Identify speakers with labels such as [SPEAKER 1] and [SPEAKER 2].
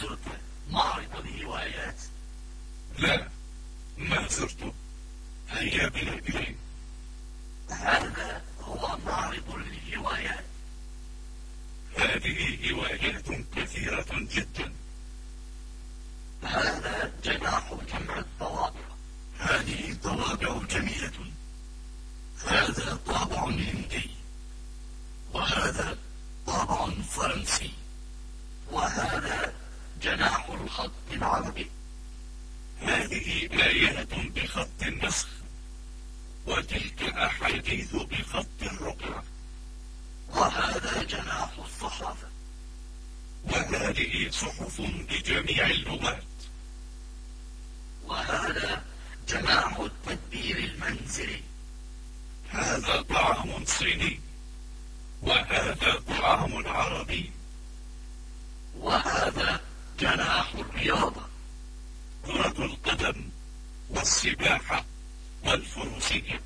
[SPEAKER 1] زرت معرض الهوايات؟
[SPEAKER 2] لا ما زرته هيا بنا إليه
[SPEAKER 1] هذا هو معرض الهوايات
[SPEAKER 2] هذه هوايات كثيرة جدا.
[SPEAKER 1] هذا جناح جمع الطوابع هذه طوابع جميلة. هذا طابع هندي وهذا طابع فرنسي. الخط العربي.
[SPEAKER 2] هذه آيات بخط النسخ وتلك أحاديث بخط الرقعة.
[SPEAKER 1] وهذا جناح الصحافة.
[SPEAKER 2] وهذه صحف بجميع اللغات.
[SPEAKER 1] وهذا جناح التدبير المنزلي.
[SPEAKER 2] هذا طعام صيني وهذا طعام عربي
[SPEAKER 1] وهذا جناح الرياضة
[SPEAKER 2] كرة القدم والسباحة والفروسية.